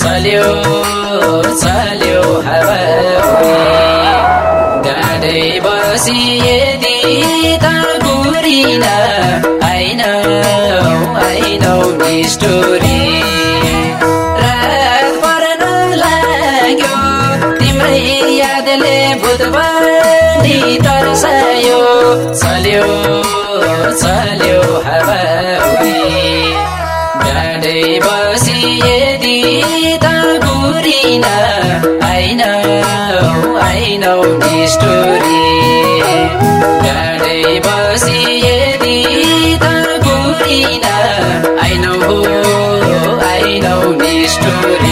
चल्यो चल्यो हावा गाडै बसी यदि गुरिन आइनौ आइनौ स्टोरी रात पर्न लाग्यो तिम्रै यादले भूतबानी तर्सायो चल्यो आइनौ स्टोरी बसी यदि Guerin I know I know story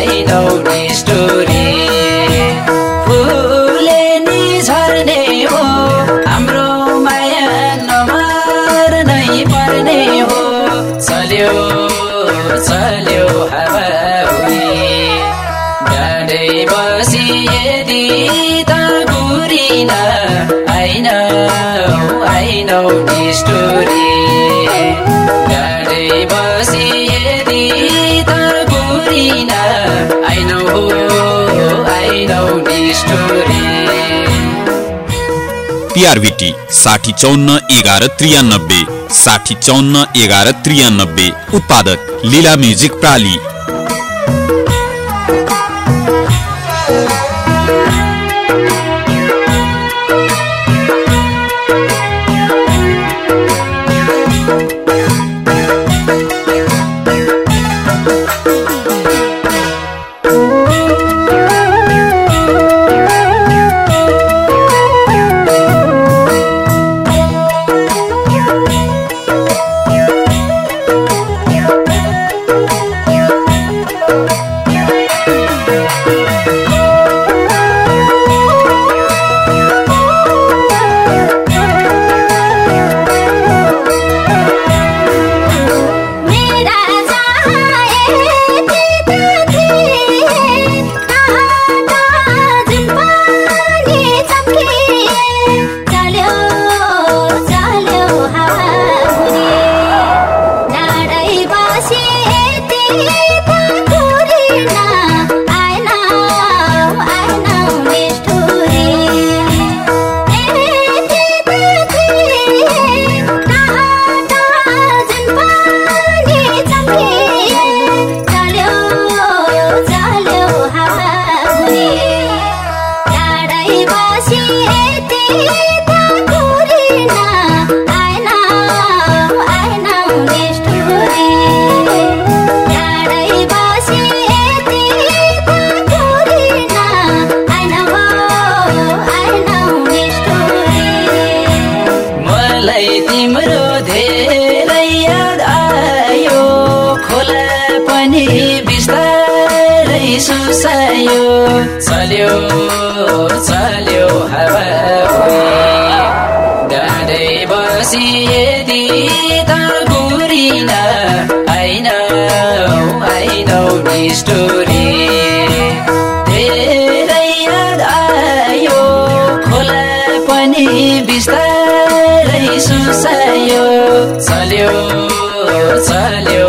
I know this story CRBT साठी चौन्न एघार त्रियानब्बे साठी चौन्न एघार त्रियानब्बे उत्पादक लीला म्युजिक प्राली। I know, I know this story धेरै याद आयो पनि बिस्तारै सुसायो चल्यो चल्यो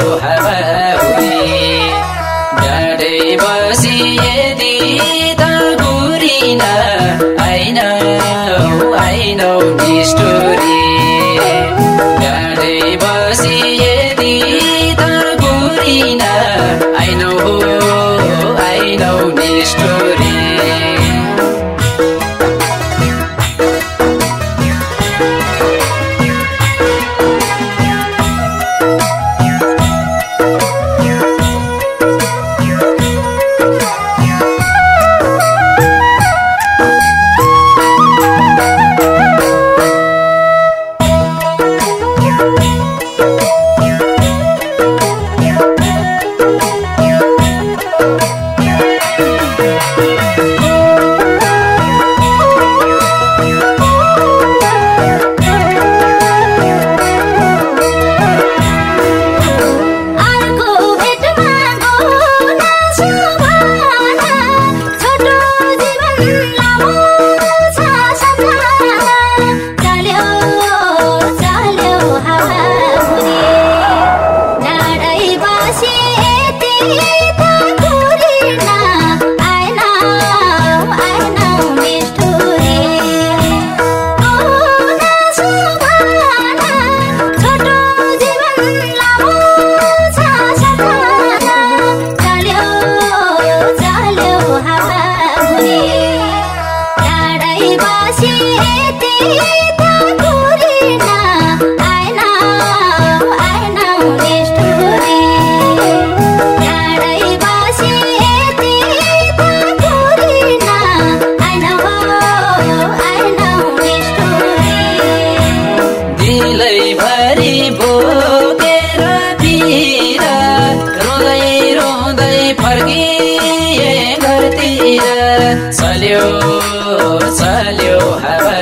चल्यो हावा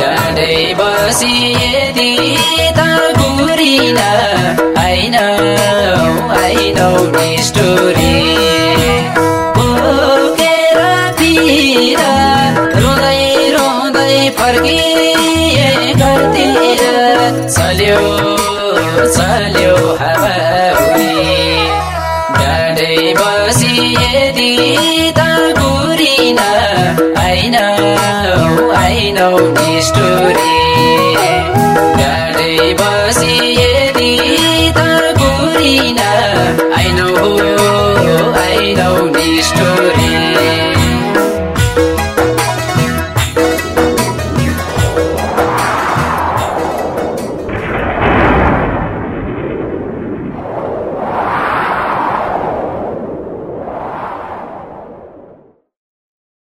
डाँडै बसिएदी त गुरिन। होइन आइनौ स्टोरी। बोकेर तिर रुँदै रुँदै फर्किए घरतिर। चल्यो चल्यो हावा छैनौ निष्ठुरी बसी यदि त कुरिन आइनौ आइनौ निष्ठुरी